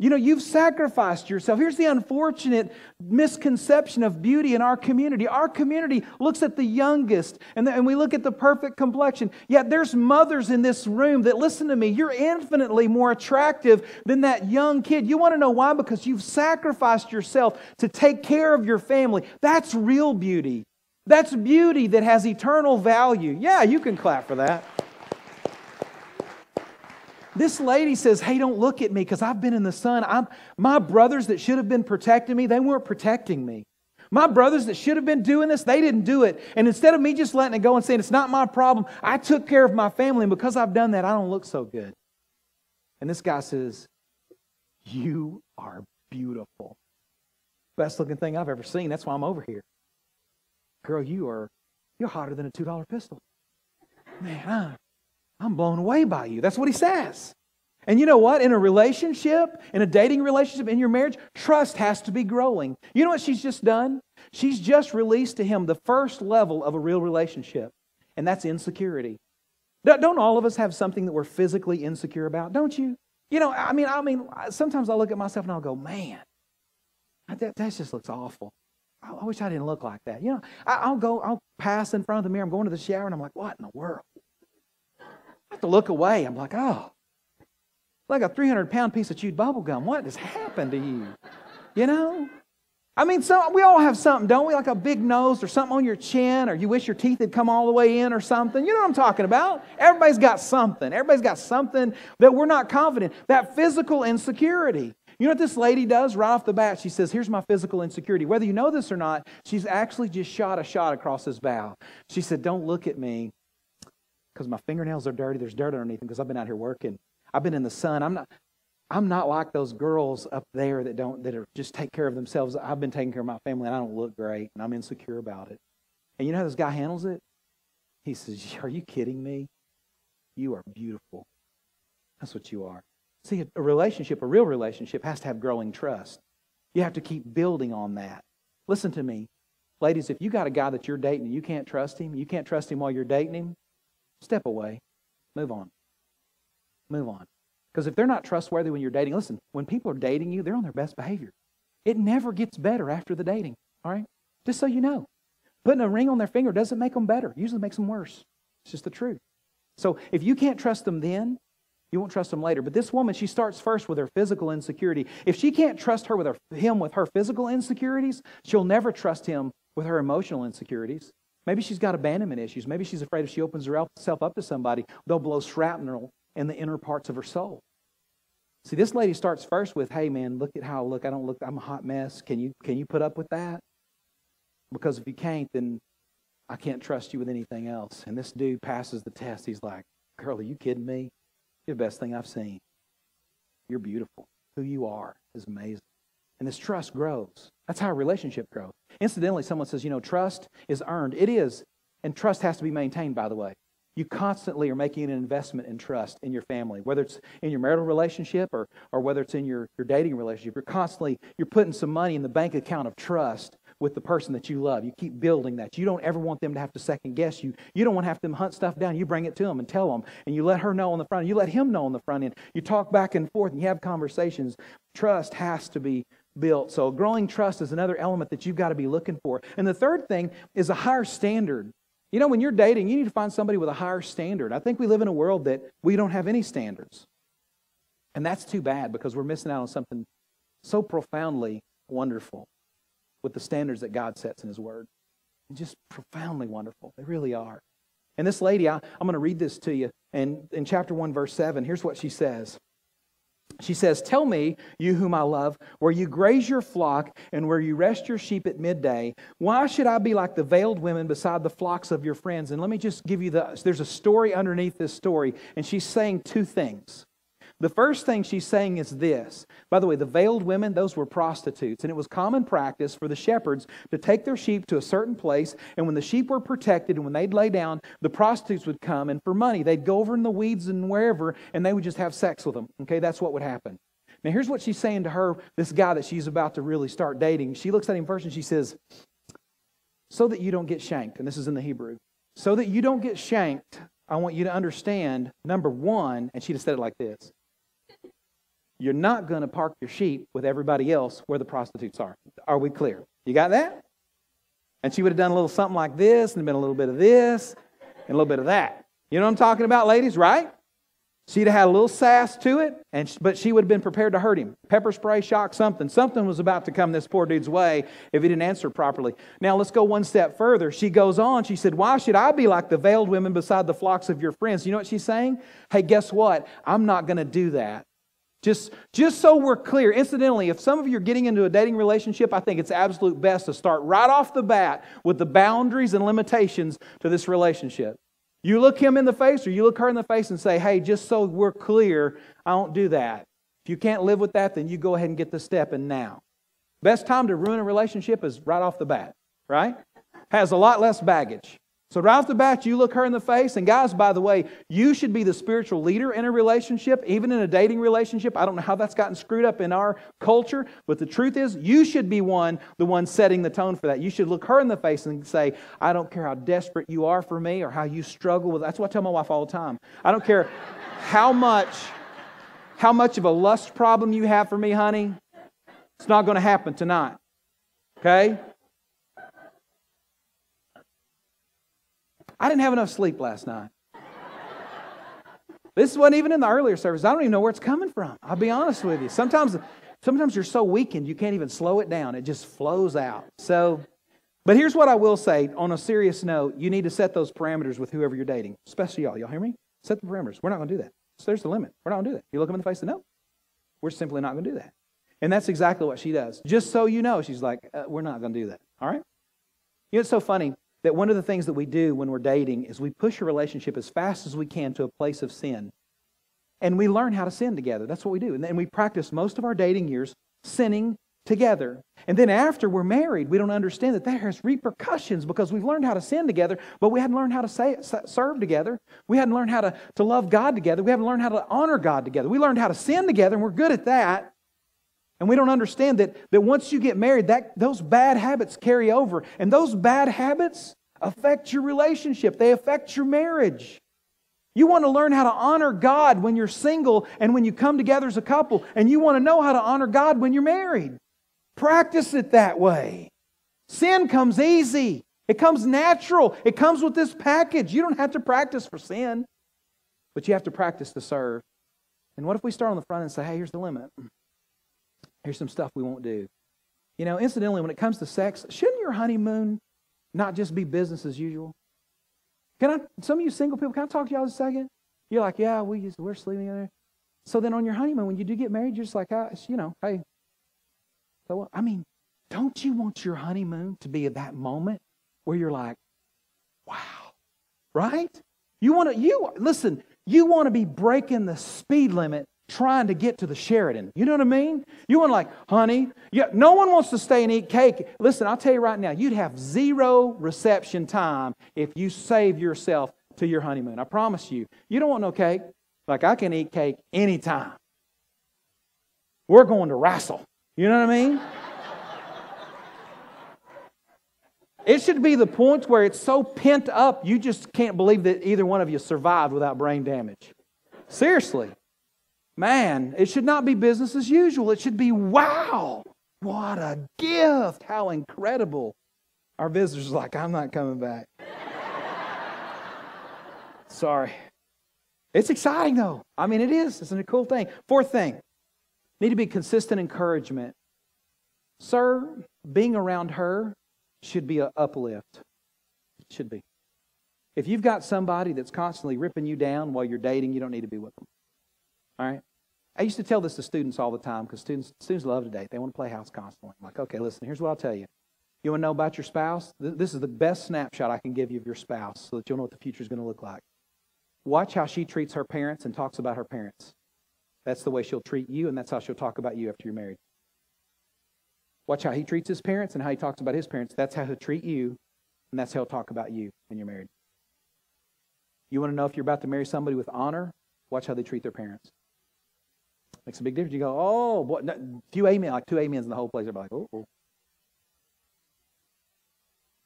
You know, you've sacrificed yourself. Here's the unfortunate misconception of beauty in our community. Our community looks at the youngest and, the, and we look at the perfect complexion. Yet there's mothers in this room that, listen to me, you're infinitely more attractive than that young kid. You want to know why? Because you've sacrificed yourself to take care of your family. That's real beauty. That's beauty that has eternal value. Yeah, you can clap for that. This lady says, Hey, don't look at me because I've been in the sun. I'm, my brothers that should have been protecting me, they weren't protecting me. My brothers that should have been doing this, they didn't do it. And instead of me just letting it go and saying, It's not my problem, I took care of my family. And because I've done that, I don't look so good. And this guy says, You are beautiful. Best looking thing I've ever seen. That's why I'm over here. Girl, you are, you're hotter than a $2 pistol. Man, I'm blown away by you. That's what he says. And you know what? In a relationship, in a dating relationship, in your marriage, trust has to be growing. You know what she's just done? She's just released to him the first level of a real relationship, and that's insecurity. Don't all of us have something that we're physically insecure about? Don't you? You know, I mean, I mean, sometimes I look at myself and I'll go, man, that, that just looks awful. I wish I didn't look like that. You know, I'll go, I'll pass in front of the mirror. I'm going to the shower, and I'm like, what in the world? I have to look away. I'm like, oh, like a 300 pound piece of chewed bubble gum. What has happened to you? You know? I mean, so we all have something, don't we? Like a big nose or something on your chin, or you wish your teeth had come all the way in or something. You know what I'm talking about? Everybody's got something. Everybody's got something that we're not confident. That physical insecurity. You know what this lady does right off the bat? She says, Here's my physical insecurity. Whether you know this or not, she's actually just shot a shot across his bow. She said, Don't look at me because my fingernails are dirty. There's dirt underneath them because I've been out here working. I've been in the sun. I'm not. I'm not like those girls up there that don't that are just take care of themselves. I've been taking care of my family and I don't look great and I'm insecure about it. And you know how this guy handles it? He says, Are you kidding me? You are beautiful. That's what you are. See, a relationship, a real relationship, has to have growing trust. You have to keep building on that. Listen to me. Ladies, if you got a guy that you're dating and you can't trust him, you can't trust him while you're dating him, step away. Move on. Move on. Because if they're not trustworthy when you're dating, listen, when people are dating you, they're on their best behavior. It never gets better after the dating, all right? Just so you know. Putting a ring on their finger doesn't make them better, usually makes them worse. It's just the truth. So if you can't trust them then, You won't trust him later. But this woman, she starts first with her physical insecurity. If she can't trust her with her, him with her physical insecurities, she'll never trust him with her emotional insecurities. Maybe she's got abandonment issues. Maybe she's afraid if she opens herself up to somebody, they'll blow shrapnel in the inner parts of her soul. See, this lady starts first with, "Hey, man, look at how I look. I don't look. I'm a hot mess. Can you can you put up with that? Because if you can't, then I can't trust you with anything else." And this dude passes the test. He's like, "Girl, are you kidding me? You're the best thing I've seen. You're beautiful. Who you are is amazing." And this trust grows. That's how a relationship grows. Incidentally, someone says, you know, trust is earned. It is. And trust has to be maintained, by the way. You constantly are making an investment in trust in your family, whether it's in your marital relationship or, or whether it's in your, your dating relationship. You're constantly, you're putting some money in the bank account of trust with the person that you love. You keep building that. You don't ever want them to have to second guess you. You don't want to have them hunt stuff down. You bring it to them and tell them, and you let her know on the front end. You let him know on the front end. You talk back and forth and you have conversations. Trust has to be built. So growing trust is another element that you've got to be looking for. And the third thing is a higher standard. You know, when you're dating, you need to find somebody with a higher standard. I think we live in a world that we don't have any standards. And that's too bad because we're missing out on something so profoundly wonderful with the standards that God sets in His Word. And just profoundly wonderful. They really are. And this lady, I, am going to read this to you. And in chapter 1, verse 7, here's what she says. She says, Tell me, you whom I love, where you graze your flock and where you rest your sheep at midday, why should I be like the veiled women beside the flocks of your friends? And let me just give you the, there's a story underneath this story, and she's saying two things. The first thing she's saying is this. By the way, the veiled women, those were prostitutes. And it was common practice for the shepherds to take their sheep to a certain place. And when the sheep were protected and when they'd lay down, the prostitutes would come. And for money, they'd go over in the weeds and wherever, and they would just have sex with them. Okay, that's what would happen. Now, here's what she's saying to her, this guy that she's about to really start dating. She looks at him first and she says, So that you don't get shanked. And this is in the Hebrew. So that you don't get shanked, I want you to understand, number one, and she just said it like this you're not going to park your sheep with everybody else where the prostitutes are. Are we clear? You got that? And she would have done a little something like this and been a little bit of this and a little bit of that. You know what I'm talking about, ladies, right? She'd have had a little sass to it, and but she would have been prepared to hurt him. Pepper spray, shock, something. Something was about to come this poor dude's way if he didn't answer properly. Now let's go one step further. She goes on. She said, "Why should I be like the veiled women beside the flocks of your friends?" You know what she's saying? Hey, guess what? I'm not going to do that. Just, just so we're clear, incidentally, if some of you are getting into a dating relationship, I think it's absolute best to start right off the bat with the boundaries and limitations to this relationship. You look him in the face or you look her in the face and say, hey, just so we're clear, I don't do that. If you can't live with that, then you go ahead and get the step in now. Best time to ruin a relationship is right off the bat, right? Has a lot less baggage. So, right off the bat, you look her in the face. And, guys, by the way, you should be the spiritual leader in a relationship, even in a dating relationship. I don't know how that's gotten screwed up in our culture, but the truth is, you should be one, the one setting the tone for that. You should look her in the face and say, I don't care how desperate you are for me or how you struggle with. That's what I tell my wife all the time. I don't care how much, how much of a lust problem you have for me, honey. It's not going to happen tonight. Okay? I didn't have enough sleep last night. This wasn't even in the earlier service. I don't even know where it's coming from. I'll be honest with you. Sometimes, sometimes you're so weakened you can't even slow it down. It just flows out. So, but here's what I will say on a serious note: you need to set those parameters with whoever you're dating, especially y'all. Y'all hear me? Set the parameters. We're not going to do that. So there's the limit. We're not going to do that. You look them in the face and no, we're simply not going to do that. And that's exactly what she does. Just so you know, she's like, uh, we're not going to do that. All right? You know, it's so funny that one of the things that we do when we're dating is we push a relationship as fast as we can to a place of sin. And we learn how to sin together. That's what we do. And then we practice most of our dating years sinning together. And then after we're married, we don't understand that has repercussions because we've learned how to sin together, but we hadn't learned how to say, serve together. We hadn't learned how to, to love God together. We haven't learned how to honor God together. We learned how to sin together, and we're good at that. And we don't understand that, that once you get married, that, those bad habits carry over. And those bad habits affect your relationship, they affect your marriage. You want to learn how to honor God when you're single and when you come together as a couple, and you want to know how to honor God when you're married. Practice it that way. Sin comes easy, it comes natural, it comes with this package. You don't have to practice for sin, but you have to practice to serve. And what if we start on the front and say, hey, here's the limit? Here's some stuff we won't do. You know, incidentally, when it comes to sex, shouldn't your honeymoon not just be business as usual? Can I, some of you single people, can I talk to y'all a second? You're like, yeah, we just, we're sleeping together. So then on your honeymoon, when you do get married, you're just like, ah, you know, hey. So, I mean, don't you want your honeymoon to be at that moment where you're like, wow, right? You want to, you, listen, you want to be breaking the speed limit trying to get to the Sheraton. You know what I mean? You want like, honey, yeah, no one wants to stay and eat cake. Listen, I'll tell you right now, you'd have zero reception time if you save yourself to your honeymoon. I promise you. You don't want no cake. Like I can eat cake anytime. We're going to wrestle. You know what I mean? It should be the point where it's so pent up, you just can't believe that either one of you survived without brain damage. Seriously. Man, it should not be business as usual. It should be, wow, what a gift. How incredible. Our visitors are like, I'm not coming back. Sorry. It's exciting, though. I mean, it is. It's a cool thing. Fourth thing need to be consistent encouragement. Sir, being around her should be an uplift. Should be. If you've got somebody that's constantly ripping you down while you're dating, you don't need to be with them. All right? I used to tell this to students all the time because students, students love to date. They want to play house constantly. I'm like, okay, listen, here's what I'll tell you. You want to know about your spouse? This is the best snapshot I can give you of your spouse so that you'll know what the future is going to look like. Watch how she treats her parents and talks about her parents. That's the way she'll treat you, and that's how she'll talk about you after you're married. Watch how he treats his parents and how he talks about his parents. That's how he'll treat you, and that's how he'll talk about you when you're married. You want to know if you're about to marry somebody with honor? Watch how they treat their parents. Makes a big difference. You go, oh, boy, few amen, like two amens in the whole place. They're like, oh, oh.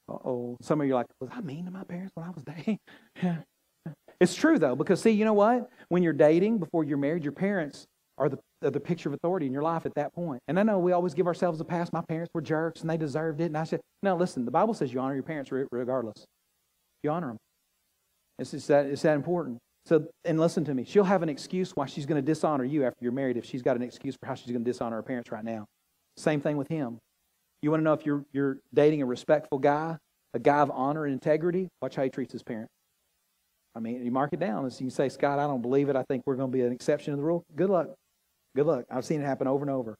Uh-oh. Some of you are like, was I mean to my parents when I was dating? It's true, though, because see, you know what? When you're dating, before you're married, your parents are the, are the picture of authority in your life at that point. And I know we always give ourselves a pass. My parents were jerks and they deserved it. And I said, no, listen, the Bible says you honor your parents regardless. You honor them. It's, just that, it's that important. So, and listen to me, she'll have an excuse why she's going to dishonor you after you're married if she's got an excuse for how she's going to dishonor her parents right now. Same thing with him. You want to know if you're, you're dating a respectful guy, a guy of honor and integrity? Watch how he treats his parents. I mean, you mark it down. So you say, Scott, I don't believe it. I think we're going to be an exception to the rule. Good luck. Good luck. I've seen it happen over and over.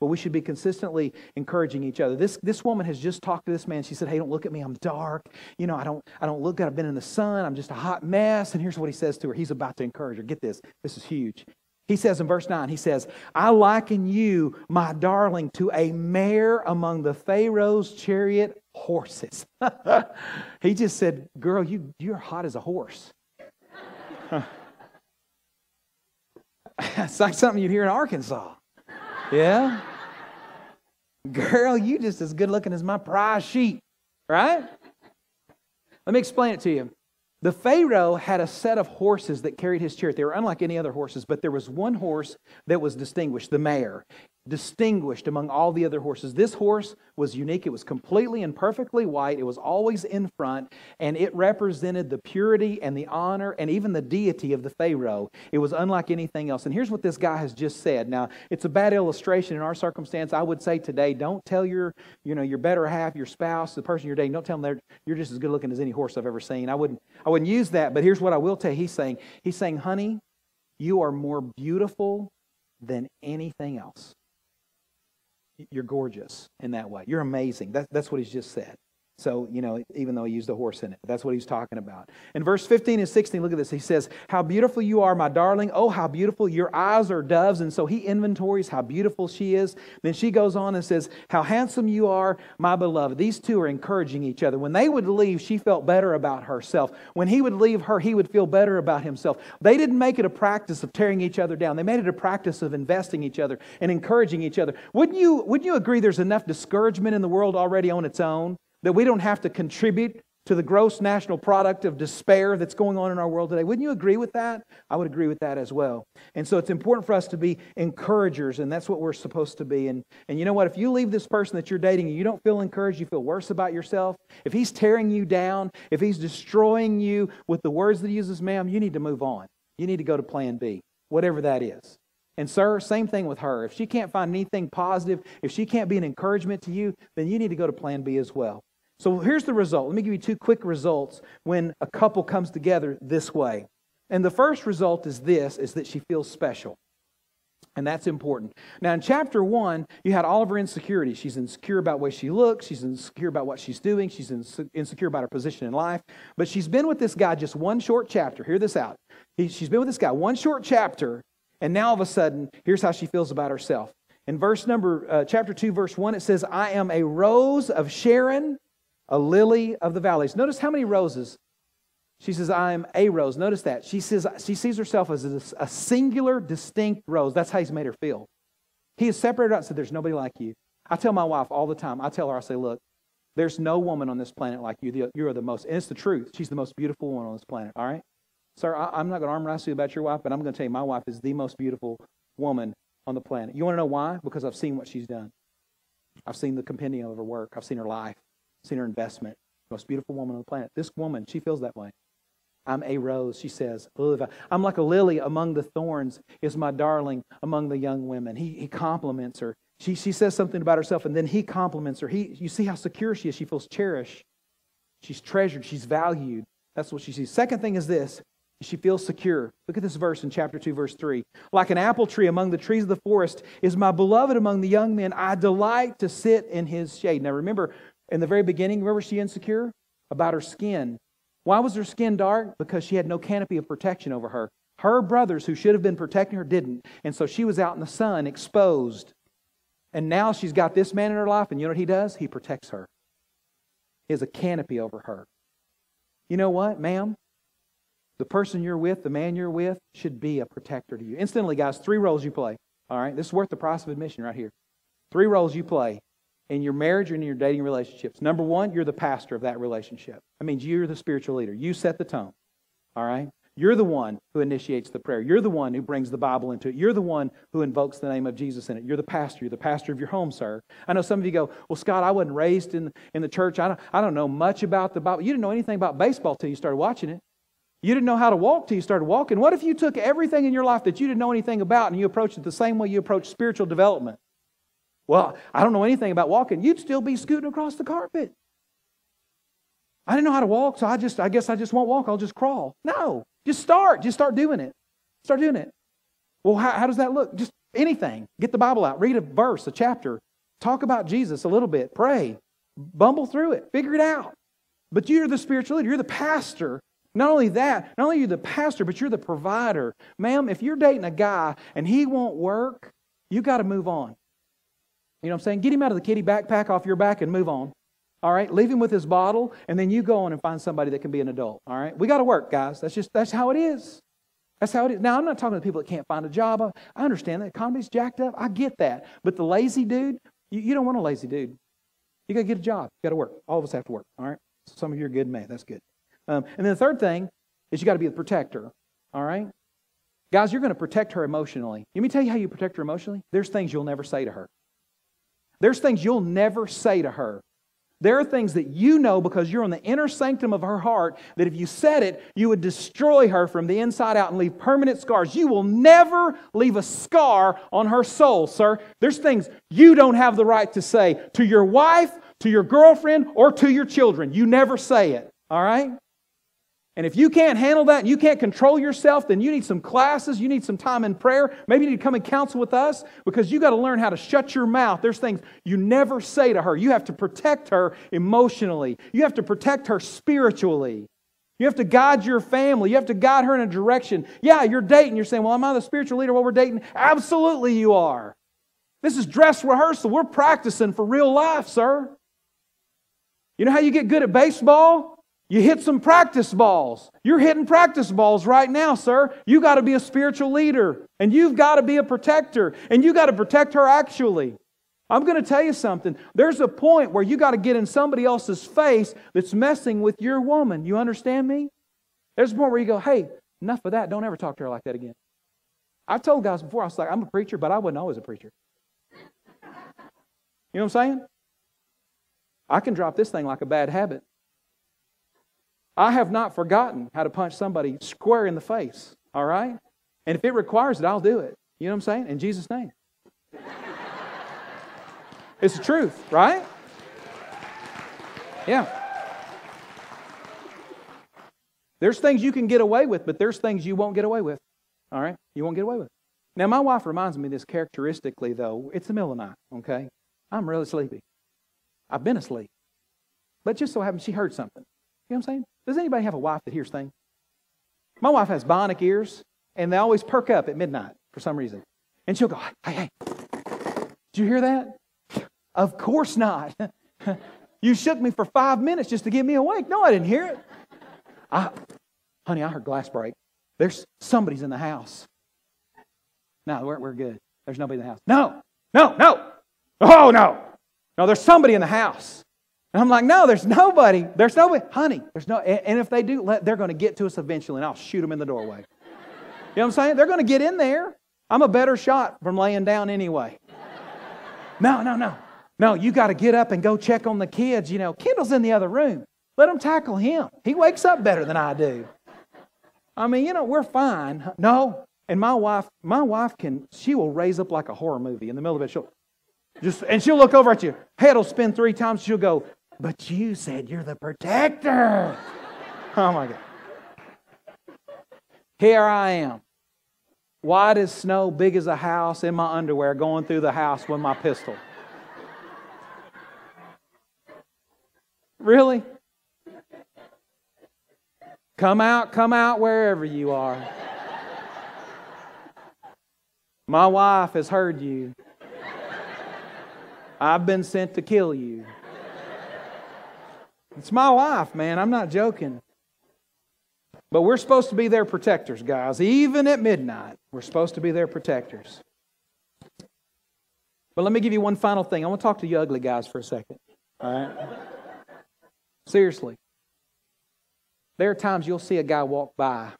But we should be consistently encouraging each other. This, this woman has just talked to this man. She said, Hey, don't look at me. I'm dark. You know, I don't, I don't look good. I've been in the sun. I'm just a hot mess. And here's what he says to her. He's about to encourage her. Get this. This is huge. He says in verse 9, he says, I liken you, my darling, to a mare among the Pharaoh's chariot horses. he just said, Girl, you, you're hot as a horse. it's like something you'd hear in Arkansas. Yeah? Girl, you just as good looking as my prize sheep, right? Let me explain it to you. The Pharaoh had a set of horses that carried his chariot. They were unlike any other horses, but there was one horse that was distinguished, the mare distinguished among all the other horses. This horse was unique. It was completely and perfectly white. It was always in front, and it represented the purity and the honor and even the deity of the Pharaoh. It was unlike anything else. And here's what this guy has just said. Now, it's a bad illustration in our circumstance. I would say today, don't tell your, you know, your better half, your spouse, the person you're dating, don't tell them they're, you're just as good looking as any horse I've ever seen. I wouldn't, I wouldn't use that, but here's what I will tell you. He's saying, he's saying, honey, you are more beautiful than anything else. You're gorgeous in that way. You're amazing. That, that's what he's just said. So, you know, even though he used a horse in it, that's what he's talking about. In verse 15 and 16, look at this. He says, How beautiful you are, my darling. Oh, how beautiful. Your eyes are doves. And so he inventories how beautiful she is. Then she goes on and says, How handsome you are, my beloved. These two are encouraging each other. When they would leave, she felt better about herself. When he would leave her, he would feel better about himself. They didn't make it a practice of tearing each other down, they made it a practice of investing each other and encouraging each other. Wouldn't you, wouldn't you agree there's enough discouragement in the world already on its own? That we don't have to contribute to the gross national product of despair that's going on in our world today. Wouldn't you agree with that? I would agree with that as well. And so it's important for us to be encouragers, and that's what we're supposed to be. And, and you know what? If you leave this person that you're dating and you don't feel encouraged, you feel worse about yourself, if he's tearing you down, if he's destroying you with the words that he uses, ma'am, you need to move on. You need to go to plan B. whatever that is. And, sir, same thing with her. If she can't find anything positive, if she can't be an encouragement to you, then you need to go to plan B as well. So here's the result. Let me give you two quick results when a couple comes together this way. And the first result is this is that she feels special. And that's important. Now, in chapter one, you had all of her insecurities. She's insecure about way she looks. She's insecure about what she's doing. She's insecure about her position in life. But she's been with this guy just one short chapter. Hear this out. He, she's been with this guy one short chapter, and now all of a sudden, here's how she feels about herself. In verse number, uh, chapter 2, verse 1, it says, I am a rose of Sharon, a lily of the valleys. Notice how many roses she says, I am a rose. Notice that. She says she sees herself as a, singular, distinct rose. That's how he's made her feel. He has separated out and said, There's nobody like you. I tell my wife all the time, I tell her, I say, Look, there's no woman on this planet like you. You are the most, and it's the truth. She's the most beautiful woman on this planet, all right? Sir, I, am not going to arm wrestle you about your wife, but I'm going to tell you my wife is the most beautiful woman on the planet. You want to know why? Because I've seen what she's done. I've seen the compendium of her work. I've seen her life, seen her investment. Most beautiful woman on the planet. This woman, she feels that way. I'm a rose, she says. I'm like a lily among the thorns, is my darling among the young women. He, he compliments her. She, she says something about herself, and then he compliments her. He, you see how secure she is. She feels cherished. She's treasured. She's valued. That's what she sees. Second thing is this she feels secure. Look at this verse in chapter 2, verse 3. Like an apple tree among the trees of the forest is my beloved among the young men. I delight to sit in his shade. Now remember, in the very beginning, remember she insecure? About her skin. Why was her skin dark? Because she had no canopy of protection over her. Her brothers, who should have been protecting her, didn't. And so she was out in the sun, exposed. And now she's got this man in her life, and you know what he does? He protects her. He has a canopy over her. You know what, ma'am? The person you're with, the man you're with, should be a protector to you. Instantly, guys, three roles you play. All right? This is worth the price of admission right here. Three roles you play in your marriage or in your dating relationships. Number one, you're the pastor of that relationship. That means you're the spiritual leader. You set the tone. All right? You're the one who initiates the prayer. You're the one who brings the Bible into it. You're the one who invokes the name of Jesus in it. You're the pastor. You're the pastor of your home, sir. I know some of you go, Well, Scott, I wasn't raised in, in the church. I don't, I don't know much about the Bible. You didn't know anything about baseball till you started watching it. You didn't know how to walk till you started walking. What if you took everything in your life that you didn't know anything about and you approached it the same way you approach spiritual development? Well, I don't know anything about walking. You'd still be scooting across the carpet. I didn't know how to walk, so I just I guess I just won't walk. I'll just crawl. No. Just start. Just start doing it. Start doing it. Well, how, how does that look? Just anything. Get the Bible out. Read a verse, a chapter. Talk about Jesus a little bit. Pray. Bumble through it. Figure it out. But you're the spiritual leader. You're the pastor. Not only that, not only are you the pastor, but you're the provider. Ma'am, if you're dating a guy and he won't work, you got to move on. You know what I'm saying? Get him out of the kitty backpack off your back and move on. All right? Leave him with his bottle, and then you go on and find somebody that can be an adult. All right? We got to work, guys. That's just that's how it is. That's how it is. Now, I'm not talking to people that can't find a job. I understand that economy's jacked up. I get that. But the lazy dude, you, you don't want a lazy dude. You got to get a job. You got to work. All of us have to work. All right? Some of you are good man. That's good. Um, and then the third thing is you got to be the protector. All right? Guys, you're going to protect her emotionally. Let me tell you how you protect her emotionally. There's things you'll never say to her. There's things you'll never say to her. There are things that you know because you're in the inner sanctum of her heart that if you said it, you would destroy her from the inside out and leave permanent scars. You will never leave a scar on her soul, sir. There's things you don't have the right to say to your wife, to your girlfriend, or to your children. You never say it, all right? And if you can't handle that and you can't control yourself, then you need some classes, you need some time in prayer. Maybe you need to come and counsel with us because you got to learn how to shut your mouth. There's things you never say to her. You have to protect her emotionally, you have to protect her spiritually. You have to guide your family. You have to guide her in a direction. Yeah, you're dating. You're saying, Well, am I the spiritual leader while we're dating? Absolutely, you are. This is dress rehearsal. We're practicing for real life, sir. You know how you get good at baseball? You hit some practice balls. You're hitting practice balls right now, sir. You got to be a spiritual leader and you've got to be a protector and you got to protect her actually. I'm going to tell you something. There's a point where you got to get in somebody else's face that's messing with your woman. You understand me? There's a point where you go, hey, enough of that. Don't ever talk to her like that again. I've told guys before, I was like, I'm a preacher, but I wasn't always a preacher. You know what I'm saying? I can drop this thing like a bad habit. I have not forgotten how to punch somebody square in the face, all right? And if it requires it, I'll do it. You know what I'm saying? In Jesus' name. it's the truth, right? Yeah. There's things you can get away with, but there's things you won't get away with. All right? You won't get away with. Now, my wife reminds me of this characteristically, though. It's the middle of the night, okay? I'm really sleepy. I've been asleep. But just so happens she heard something. You know what I'm saying? Does anybody have a wife that hears things? My wife has bionic ears, and they always perk up at midnight for some reason. And she'll go, hey, hey, did you hear that? Of course not. you shook me for five minutes just to get me awake. No, I didn't hear it. I, honey, I heard glass break. There's somebody's in the house. No, we're, we're good. There's nobody in the house. No, no, no. Oh, no. No, there's somebody in the house. I'm like, no, there's nobody. There's nobody. Honey, there's no. And if they do, they're going to get to us eventually, and I'll shoot them in the doorway. You know what I'm saying? They're going to get in there. I'm a better shot from laying down anyway. No, no, no. No, you got to get up and go check on the kids. You know, Kendall's in the other room. Let them tackle him. He wakes up better than I do. I mean, you know, we're fine. No. And my wife, my wife can, she will raise up like a horror movie in the middle of it. She'll just, and she'll look over at you. Head will spin three times. She'll go, but you said you're the protector. Oh my God. Here I am. White as snow, big as a house, in my underwear, going through the house with my pistol. Really? Come out, come out wherever you are. My wife has heard you. I've been sent to kill you. It's my wife, man. I'm not joking. But we're supposed to be their protectors, guys. Even at midnight, we're supposed to be their protectors. But let me give you one final thing. I want to talk to you ugly guys for a second. All right? Seriously. There are times you'll see a guy walk by,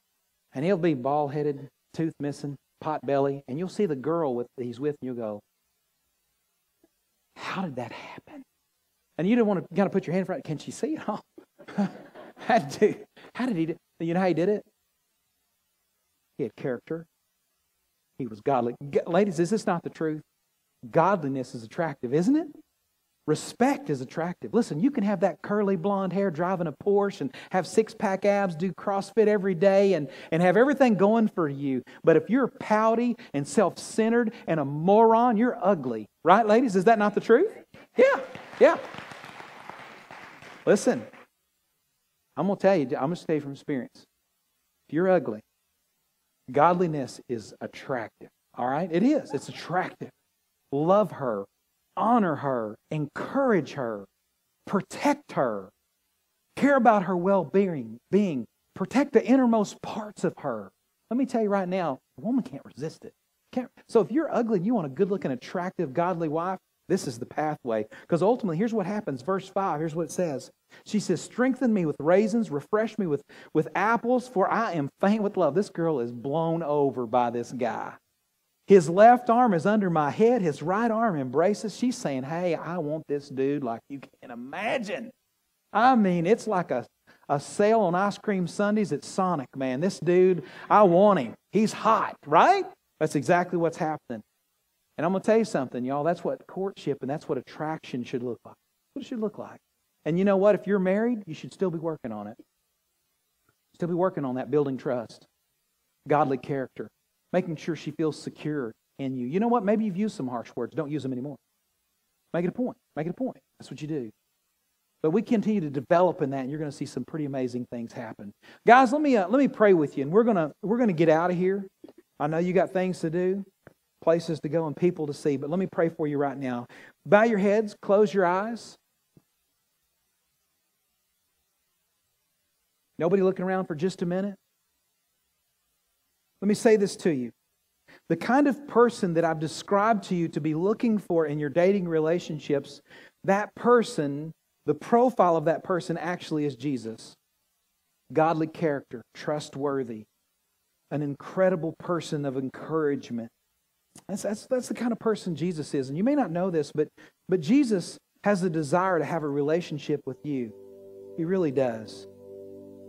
and he'll be bald headed, tooth missing, pot belly, and you'll see the girl with, he's with, and you'll go, How did that happen? And you didn't want to kind of put your hand in front. Can she see it? Oh. how, did, how did he do You know how he did it? He had character. He was godly. Ladies, is this not the truth? Godliness is attractive, isn't it? Respect is attractive. Listen, you can have that curly blonde hair driving a Porsche and have six pack abs, do CrossFit every day, and, and have everything going for you. But if you're pouty and self centered and a moron, you're ugly. Right, ladies? Is that not the truth? Yeah, yeah. Listen, I'm going to tell you, I'm going to say from experience. If you're ugly, godliness is attractive. All right? It is. It's attractive. Love her honor her, encourage her, protect her, care about her well being, being, protect the innermost parts of her. Let me tell you right now, a woman can't resist it. Can't, so if you're ugly and you want a good looking, attractive, godly wife, this is the pathway. Because ultimately, here's what happens. Verse 5, here's what it says. She says, Strengthen me with raisins, refresh me with, with apples, for I am faint with love. This girl is blown over by this guy. His left arm is under my head, his right arm embraces. She's saying, Hey, I want this dude like you can't imagine. I mean, it's like a, a sale on ice cream sundaes at Sonic, man. This dude, I want him. He's hot, right? That's exactly what's happening. And I'm going to tell you something, y'all. That's what courtship and that's what attraction should look like. What it should look like. And you know what? If you're married, you should still be working on it. Still be working on that, building trust, godly character making sure she feels secure in you. You know what? Maybe you've used some harsh words. Don't use them anymore. Make it a point. Make it a point. That's what you do. But we continue to develop in that, and you're going to see some pretty amazing things happen. Guys, let me uh, let me pray with you, and we're gonna we're gonna get out of here. I know you got things to do, places to go, and people to see. But let me pray for you right now. Bow your heads, close your eyes. Nobody looking around for just a minute. Let me say this to you. The kind of person that I've described to you to be looking for in your dating relationships, that person, the profile of that person actually is Jesus. Godly character, trustworthy, an incredible person of encouragement. That's, that's, that's the kind of person Jesus is. And you may not know this, but, but Jesus has a desire to have a relationship with you. He really does.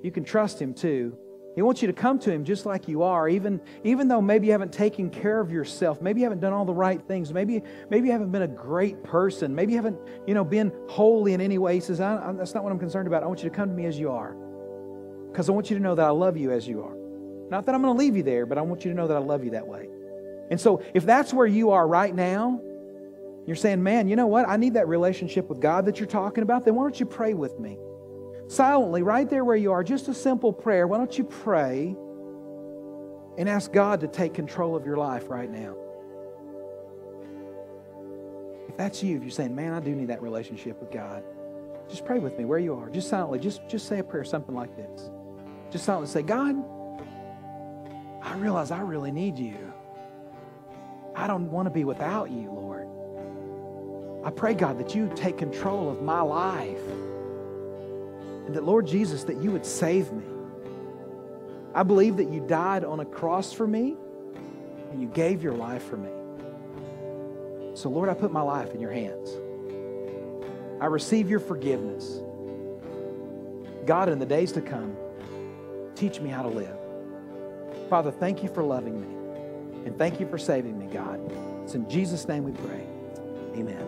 You can trust him too. He wants you to come to Him just like you are, even, even though maybe you haven't taken care of yourself, maybe you haven't done all the right things, maybe, maybe you haven't been a great person, maybe you haven't you know, been holy in any way. He says, I, I, That's not what I'm concerned about. I want you to come to me as you are because I want you to know that I love you as you are. Not that I'm going to leave you there, but I want you to know that I love you that way. And so, if that's where you are right now, you're saying, Man, you know what? I need that relationship with God that you're talking about, then why don't you pray with me? silently, right there where you are, just a simple prayer. Why don't you pray and ask God to take control of your life right now? If that's you, if you're saying, man, I do need that relationship with God, just pray with me where you are. Just silently, just, just say a prayer, something like this. Just silently say, God, I realize I really need you. I don't want to be without you, Lord. I pray, God, that you take control of my life. And that, Lord Jesus, that you would save me. I believe that you died on a cross for me and you gave your life for me. So, Lord, I put my life in your hands. I receive your forgiveness. God, in the days to come, teach me how to live. Father, thank you for loving me. And thank you for saving me, God. It's in Jesus' name we pray. Amen.